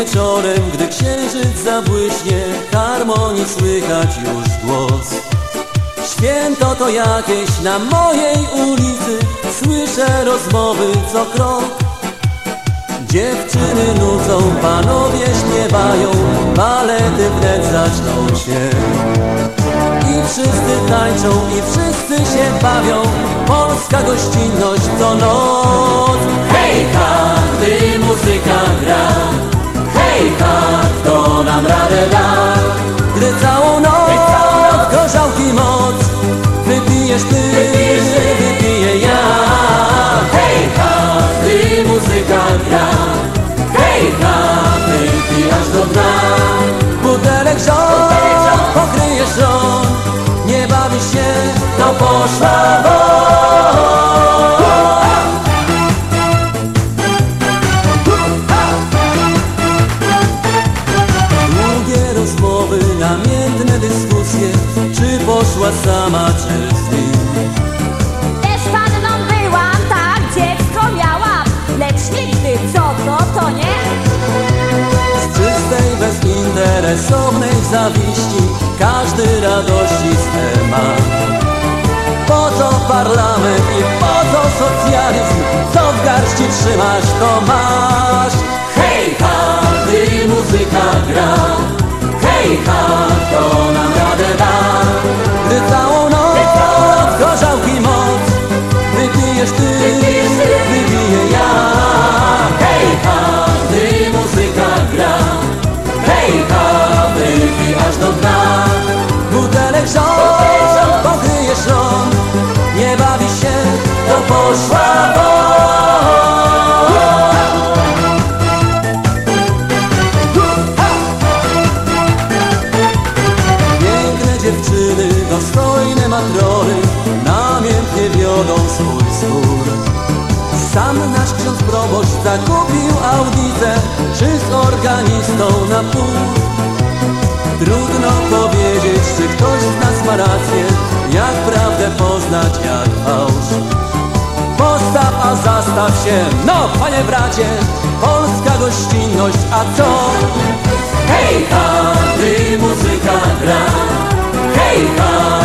Wieczorem, gdy księżyc zabłyśnie Harmonii słychać już głos. Święto to jakieś na mojej ulicy Słyszę rozmowy co krok. Dziewczyny nucą, panowie śpiewają Balety wnet zaczną się. I wszyscy tańczą i wszyscy się bawią Polska gościnność co noc. Hejka, gdy muzyka gra Hejka, rozmowy, namiętne dyskusje Czy poszła sama, czy z nim Też panną byłam, tak, dziecko miałam Lecz nigdy co to, to nie. Z czystej, bezinteresownej zawiści Każdy radości swe ma Po co parlament i po co socjalizm? Co w garści trzymasz, to masz. Hejka, gdy muzyka gra proboszcz zakupił auditę Czy z organistą na pół. Trudno powiedzieć, czy ktoś z nas ma rację Jak prawdę poznać, jak fałsz. Postaw, a zastaw się, no panie bracie Polska gościnność, a co? Hejka, gdy muzyka gra. Nam da